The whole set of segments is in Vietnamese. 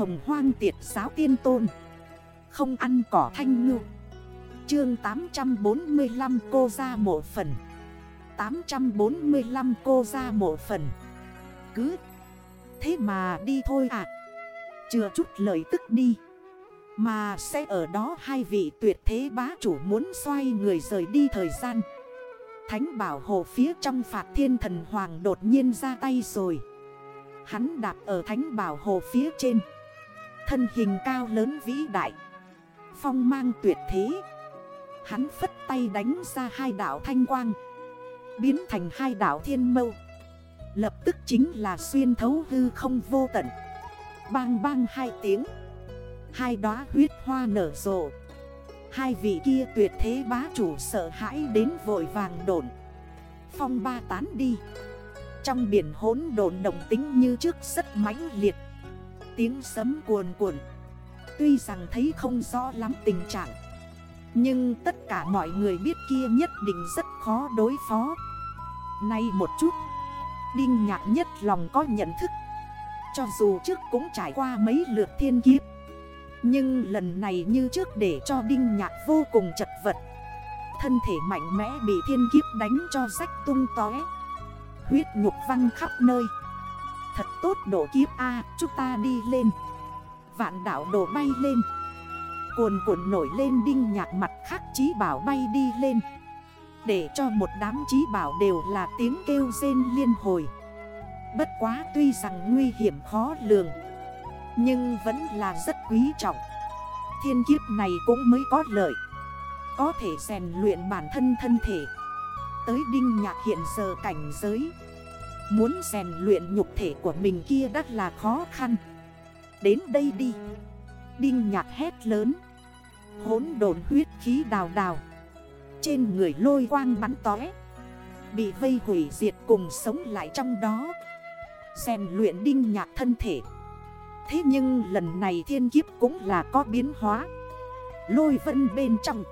hồng hoang tiệt giáo tiên tôn. Không ăn cỏ thanh ngư. Chương 845 cô ra mộ phần. 845 cô ra mộ phần. Cứ. Thế mà đi thôi à. Chưa chút lời tức đi. Mà sẽ ở đó hai vị tuyệt thế bá chủ muốn xoay người rời đi thời gian. Thánh bảo hộ phía trong phạt thiên thần hoàng đột nhiên ra tay rồi. Hắn đạp ở thánh bảo hộ phía trên. Thân hình cao lớn vĩ đại. Phong mang tuyệt thế. Hắn phất tay đánh ra hai đảo thanh quang, Biến thành hai đảo thiên mâu. Lập tức chính là xuyên thấu hư không vô tận. Bang bang hai tiếng. Hai đóa huyết hoa nở rộ. Hai vị kia tuyệt thế bá chủ sợ hãi đến vội vàng đồn. Phong ba tán đi. Trong biển hốn đồn đồng tính như trước rất mãnh liệt. Tiếng sấm cuồn cuộn. Tuy rằng thấy không rõ lắm tình trạng, Nhưng tất cả mọi người biết kia nhất định rất khó đối phó. Nay một chút, Đinh nhạc nhất lòng có nhận thức. Cho dù trước cũng trải qua mấy lượt thiên kiếp, Nhưng lần này như trước để cho Đinh nhạc vô cùng chật vật. Thân thể mạnh mẽ bị thiên kiếp đánh cho rách tung tóe. Huyết nhục văng khắp nơi. Thật tốt độ kiếp A, chúng ta đi lên. Vạn đảo đổ bay lên. Cuồn cuộn nổi lên đinh nhạc mặt khắc trí bảo bay đi lên. Để cho một đám trí bảo đều là tiếng kêu rên liên hồi. Bất quá tuy rằng nguy hiểm khó lường, Nhưng vẫn là rất quý trọng. Thiên kiếp này cũng mới có lợi. Có thể rèn luyện bản thân thân thể. Tới đinh nhạc hiện giờ cảnh giới Muốn rèn luyện nhục thể của mình kia đắt là khó khăn. Đến đây đi. Đinh nhạc hét lớn. Hốn đồn huyết khí đào đào. Trên người lôi quang bắn tói Bị vây hủy diệt cùng sống lại trong đó. Rèn luyện đinh nhạc thân thể. Thế nhưng lần này thiên kiếp cũng là có biến hóa. Lôi vân bên trong.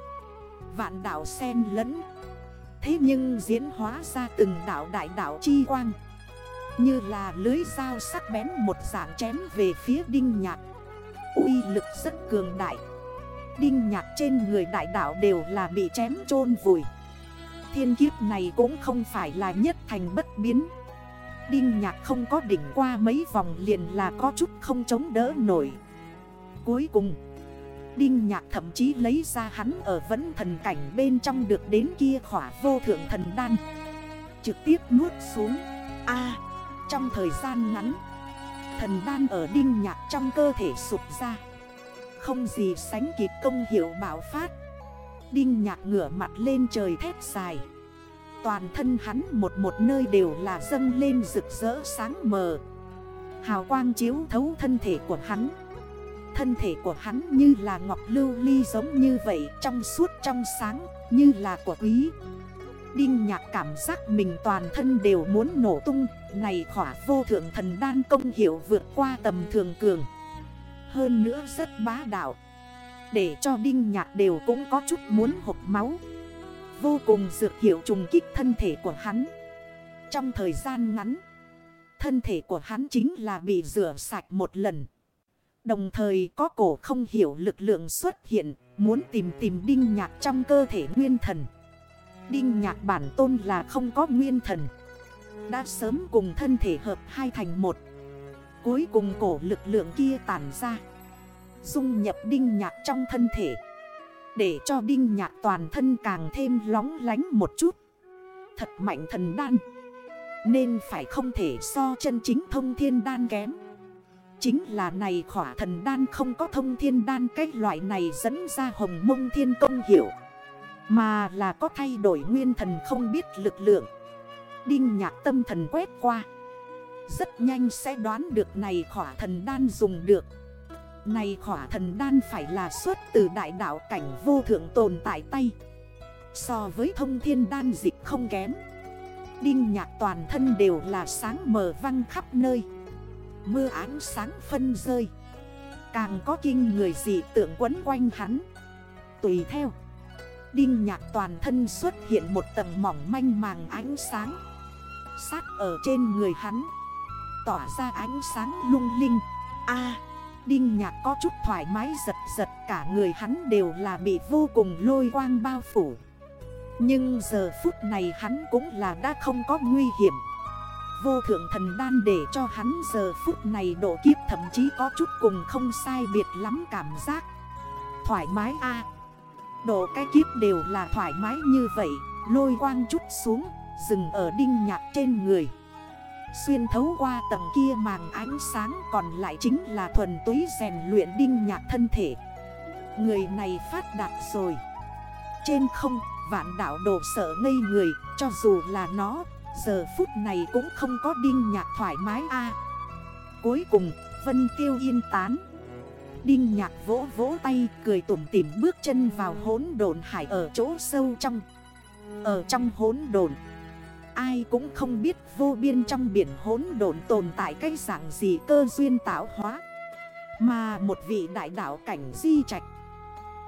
Vạn đảo sen lẫn. Thế nhưng diễn hóa ra từng đảo đại đảo chi quang. Như là lưới dao sắc bén một dạng chém về phía đinh nhạc. Uy lực rất cường đại. Đinh nhạc trên người đại đảo đều là bị chém chôn vùi. Thiên kiếp này cũng không phải là nhất thành bất biến. Đinh nhạc không có đỉnh qua mấy vòng liền là có chút không chống đỡ nổi. Cuối cùng, Đinh nhạc thậm chí lấy ra hắn ở vẫn thần cảnh bên trong được đến kia khỏa vô thượng thần đan. Trực tiếp nuốt xuống. A! Trong thời gian ngắn. Thần đan ở đinh nhạc trong cơ thể sụp ra. Không gì sánh kịp công hiệu bảo phát. Đinh nhạc ngửa mặt lên trời thét dài. Toàn thân hắn một một nơi đều là dâng lên rực rỡ sáng mờ. Hào quang chiếu thấu thân thể của hắn. Thân thể của hắn như là ngọc lưu ly giống như vậy Trong suốt trong sáng, như là của quý. Đinh nhạc cảm giác mình toàn thân đều muốn nổ tung, Này khỏa vô thượng thần đan công hiệu vượt qua tầm thường cường. Hơn nữa rất bá đạo. Để cho đinh nhạc đều cũng có chút muốn hộp máu. Vô cùng dược hiệu trùng kích thân thể của hắn. Trong thời gian ngắn, Thân thể của hắn chính là bị rửa sạch một lần. Đồng thời có cổ không hiểu lực lượng xuất hiện, Muốn tìm tìm đinh nhạc trong cơ thể nguyên thần. Đinh nhạc bản tôn là không có nguyên thần. Đã sớm cùng thân thể hợp hai thành một. Cuối cùng cổ lực lượng kia tản ra. Dung nhập đinh nhạc trong thân thể. Để cho đinh nhạc toàn thân càng thêm lóng lánh một chút. Thật mạnh thần đan. Nên phải không thể so chân chính thông thiên đan kém. Chính là này khỏa thần đan không có thông thiên đan, Cái loại này dẫn ra hồng mông thiên công hiểu mà là có thay đổi nguyên thần không biết lực lượng. Đinh nhạc tâm thần quét qua. Rất nhanh sẽ đoán được này khỏa thần đan dùng được. Này khỏa thần đan phải là xuất từ đại đạo cảnh vô thượng tồn tại tay. So với thông thiên đan dịch không kém. Đinh nhạc toàn thân đều là sáng mờ văng khắp nơi. Mưa ánh sáng phân rơi. Càng có kinh người dị tượng quấn quanh hắn. Tùy theo. Đinh nhạc toàn thân xuất hiện một tầng mỏng manh màng ánh sáng. Sát ở trên người hắn. Tỏa ra ánh sáng lung linh. A, Đinh nhạc có chút thoải mái giật giật, Cả người hắn đều là bị vô cùng lôi quang bao phủ. Nhưng giờ phút này hắn cũng là đã không có nguy hiểm. Vô thượng thần đan để cho hắn giờ phút này độ kiếp thậm chí có chút cùng không sai biệt lắm cảm giác. Thoải mái a Độ cái kiếp đều là thoải mái như vậy, Lôi quang chút xuống, Dừng ở đinh nhạc trên người. Xuyên thấu qua tầng kia màng ánh sáng Còn lại chính là thuần túy rèn luyện đinh nhạc thân thể. Người này phát đạt rồi. Trên không, vạn đảo đồ sợ ngây người, Cho dù là nó, Giờ phút này cũng không có đinh nhạc thoải mái a. Cuối cùng, Vân Tiêu yên tán. Đinh nhạc vỗ vỗ tay, cười tủm tỉm bước chân vào hốn đồn hải ở chỗ sâu trong. Ở trong hốn đồn Ai cũng không biết vô biên trong biển hốn đồn tồn tại cái dạng gì cơ duyên tạo hóa. Mà một vị đại đạo cảnh di trạch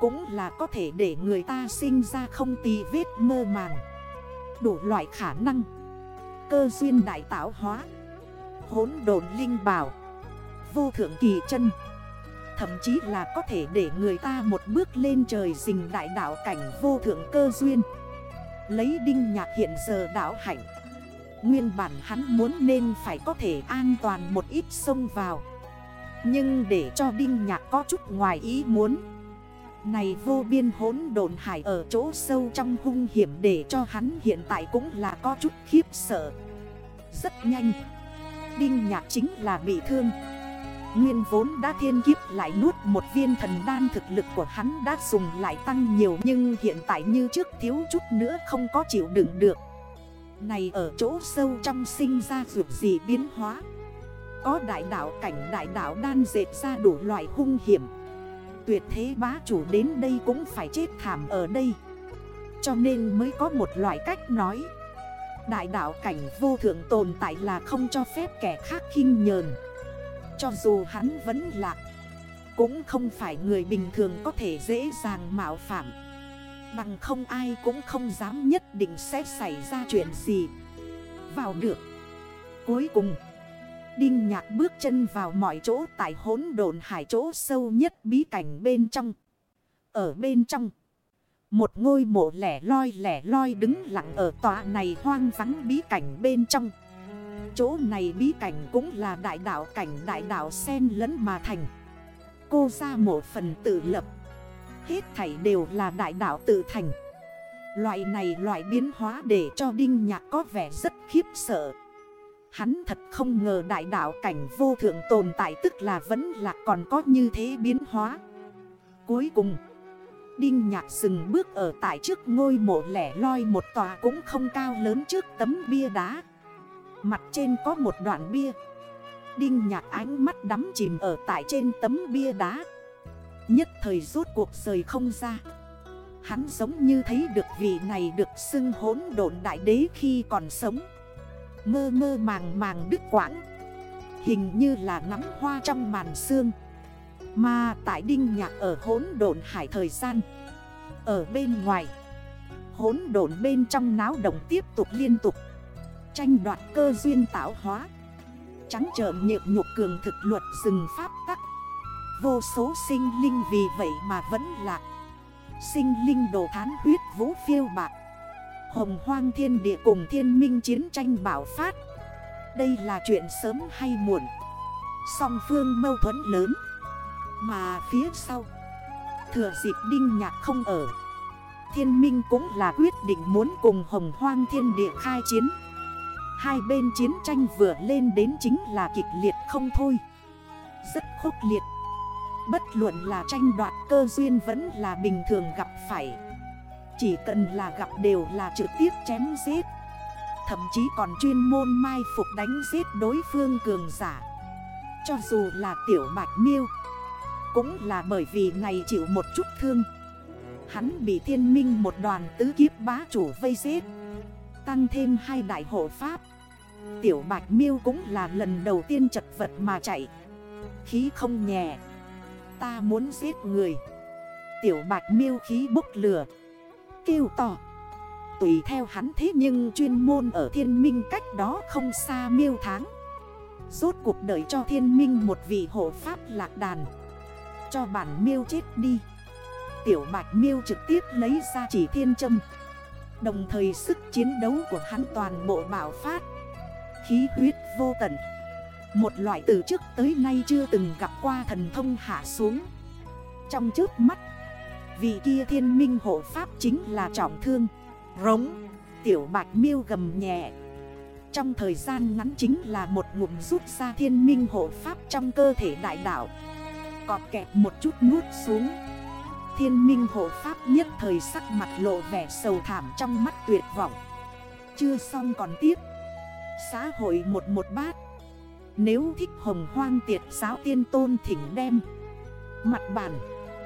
Cũng là có thể để người ta sinh ra không tì vết mơ màng. Đủ loại khả năng, Cơ duyên đại tạo hóa Hốn đồn linh bảo, Vô thượng kỳ chân. Thậm chí là có thể để người ta một bước lên trời rình đại đảo cảnh vô thượng cơ duyên. Lấy đinh nhạc hiện giờ đảo hạnh. Nguyên bản hắn muốn nên phải có thể an toàn một ít sông vào. Nhưng để cho đinh nhạc có chút ngoài ý muốn. Này vô biên hốn đồn hải ở chỗ sâu trong hung hiểm để cho hắn hiện tại cũng là có chút khiếp sợ. Rất nhanh, Đinh nhạc chính là bị thương. Nguyên vốn đã thiên kiếp lại nuốt một viên thần đan thực lực của hắn đã dùng lại tăng nhiều Nhưng hiện tại như trước thiếu chút nữa không có chịu đựng được. Này ở chỗ sâu trong sinh ra vượt gì biến hóa. Có đại đảo cảnh đại đảo đan dệt ra đủ loại hung hiểm. Tuyệt thế bá chủ đến đây cũng phải chết thảm ở đây. Cho nên mới có một loại cách nói. Đại đảo cảnh vô thượng tồn tại là không cho phép kẻ khác khinh nhờn cho dù hắn vẫn lạc, Cũng không phải người bình thường có thể dễ dàng mạo phạm. Bằng không ai cũng không dám nhất định sẽ xảy ra chuyện gì. Vào được, Cuối cùng, Đinh nhạc bước chân vào mọi chỗ tại hốn đồn hải chỗ sâu nhất bí cảnh bên trong. Ở bên trong, Một ngôi mộ lẻ loi lẻ loi đứng lặng ở tòa này hoang vắng bí cảnh bên trong. Chỗ này bí cảnh cũng là đại đảo cảnh đại đảo sen lẫn mà thành. Cô ra một phần tự lập. Hết thảy đều là đại đảo tự thành. Loại này loại biến hóa để cho Đinh Nhạc có vẻ rất khiếp sợ. Hắn thật không ngờ đại đảo cảnh vô thượng tồn tại tức là vẫn là còn có như thế biến hóa. Cuối cùng, Đinh Nhạc dừng bước ở tại trước ngôi mộ lẻ loi một tòa cũng không cao lớn trước tấm bia đá. Mặt trên có một đoạn bia. Đinh nhạc ánh mắt đắm chìm ở tại trên tấm bia đá. Nhất thời rốt cuộc rời không ra. Hắn giống như thấy được vị này được xưng hốn độn đại đế khi còn sống. Mơ mơ màng màng đứt quãng. Hình như là nắm hoa trong màn xương Mà tại đinh nhạc ở hốn độn hải thời gian. Ở bên ngoài Hốn độn bên trong náo động tiếp tục liên tục. Tranh đoạt cơ duyên tạo hóa. Trắng trợn nhượng nhục cường thực luật rừng pháp tắc. Vô số sinh linh vì vậy mà vẫn lạc. Sinh linh đồ thán huyết vũ phiêu bạc. Hồng hoang thiên địa cùng thiên minh chiến tranh bảo phát. Đây là chuyện sớm hay muộn. Song phương mâu thuẫn lớn. Mà phía sau, Thừa dịp đinh nhạc không ở, Thiên minh cũng là quyết định muốn cùng hồng hoang thiên địa khai chiến. Hai bên chiến tranh vừa lên đến chính là kịch liệt không thôi. Rất khốc liệt. Bất luận là tranh đoạt cơ duyên vẫn là bình thường gặp phải. Chỉ cần là gặp đều là trực tiếp chém giết. Thậm chí còn chuyên môn mai phục đánh giết đối phương cường giả. Cho dù là tiểu bạch miêu, Cũng là bởi vì này chịu một chút thương. Hắn bị thiên minh một đoàn tứ kiếp bá chủ vây giết. Tăng thêm hai đại hộ pháp. Tiểu bạch miêu cũng là lần đầu tiên chật vật mà chạy. Khí không nhẹ. Ta muốn giết người. Tiểu bạch miêu khí bốc lửa. Kêu to. Tùy theo hắn thế nhưng chuyên môn ở thiên minh cách đó không xa miêu tháng Rốt cuộc đợi cho thiên minh một vị hộ pháp lạc đàn. Cho bản miêu chết đi. Tiểu bạch miêu trực tiếp lấy ra chỉ thiên châm. Đồng thời sức chiến đấu của hắn toàn bộ bạo phát. Khí huyết vô tận. Một loại từ trước tới nay chưa từng gặp qua thần thông hạ xuống. Trong trước mắt, Vị kia thiên minh hộ pháp chính là trọng thương, Rống, Tiểu bạch miêu gầm nhẹ. Trong thời gian ngắn chính là một ngụm rút ra thiên minh hộ pháp trong cơ thể đại đảo Cọp kẹt một chút nuốt xuống. Thiên minh hộ pháp nhất thời sắc mặt lộ vẻ sầu thảm trong mắt tuyệt vọng. Chưa xong còn tiếp. Xã hội một một bát. Nếu thích hồng hoang tiệt, giáo tiên tôn thỉnh đem. Mặt bản